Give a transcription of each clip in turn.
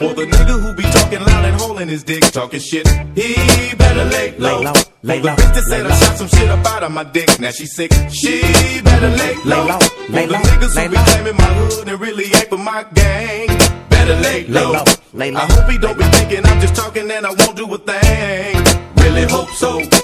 For the nigga who be talking loud and holding his dick, talking shit, he better lay low. Lay low, lay For the low, bitch that said I low. shot some shit up out of my dick, now she sick, she better lay low. low, lay For the low, niggas lay who be low. claiming my hood and really ain't for my gang, better lay low. low, lay low. I hope he don't be thinking I'm just talking and I won't do a thing. Really hope so.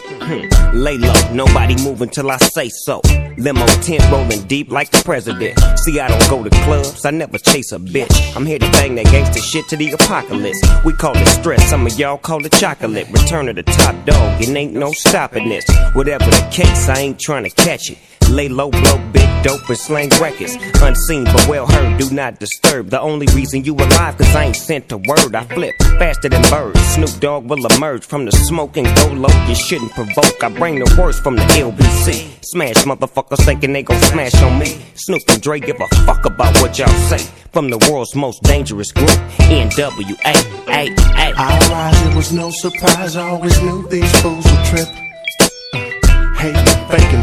Lay low, nobody move until I say so. Limo tent rolling deep like the president. See, I don't go to clubs, I never chase a bitch. I'm here to bang that gangster shit to the apocalypse. We call it stress, some of y'all call it chocolate. Return of the top dog, it ain't no stopping this. Whatever the case, I ain't trying to catch it. Lay low, blow big dope and slang records. Unseen but well heard, do not disturb. The only reason you alive, cause I ain't sent a word. I flip faster than birds. Snoop Dogg will emerge from the smoke and go low. You shouldn't provoke. I bring the worst from the LBC. Smash motherfuckers thinking they gon' smash on me. Snoop and Dre give a fuck about what y'all say. From the world's most dangerous group, NWA. I rise, it was no surprise. I always knew these fools would trip.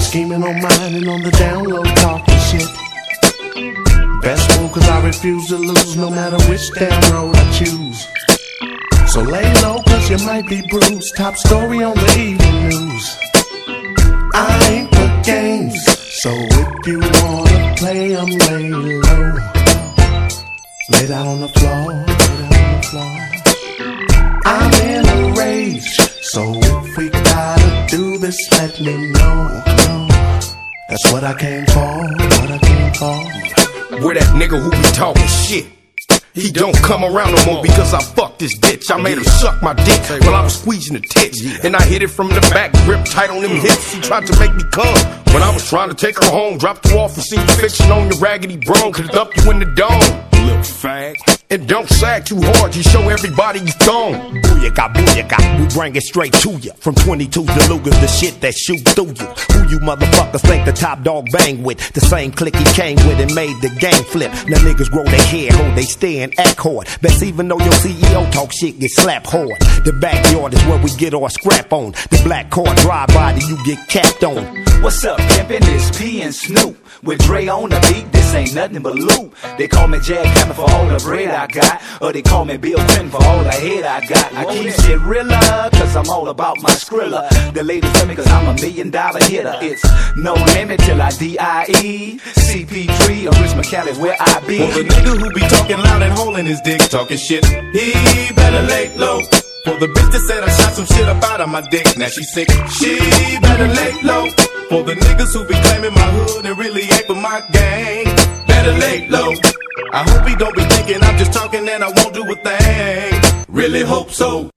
Scheming on mine and on the download talking shit. Best move, cause I refuse to lose no matter which damn road I choose. So lay low, cause you might be bruised. Top story on the evening news. I ain't for games. So if you wanna play, I'm lay low. Lay down on the floor, on the floor. I'm in a rage. So if we gotta do this, let me know. That's what I came for, what I came for. Where that nigga who be talking shit. He don't come around no more because I fucked this bitch. I made her suck my dick while I was squeezing the tits. And I hit it from the back, grip tight on them hips. She tried to make me come. When I was trying to take her home, dropped her off and seen fixing on your raggedy bro. Could've dumped you in the dome. Little fag. And don't sag too hard, you show everybody you thong. Booyaka, booyaka, we bring it straight to you. From 22 to Lugers, the shit that shoot through you. Who you motherfuckers think the top dog bang with? The same clique he came with and made the game flip. Now niggas grow their hair, hold they stand, act hard. Best even though your CEO talk shit, get slapped hard. The backyard is where we get our scrap on. The black car drive by, you get capped on. What's up, pimpin'? It's P and Snoop. With Dre on the beat, this ain't nothing but loot. They call me Jack Hammer for all the bread I got. Or they call me Bill Clinton for all the head I got. I keep shit realer, cause I'm all about my skrilla. The ladies love me cause I'm a million dollar hitter. It's no limit till I D.I.E. CP3 or Richmond Cali where I be. For the nigga who be talking loud and holding his dick, talking shit, he better lay low. For the bitch that said I shot some shit up out of my dick, now she sick, she better lay low. For the niggas who be claiming my hood and really ain't for my gang, better lay low. I hope he don't be thinking I'm just talking and I won't do a thing. Really hope so.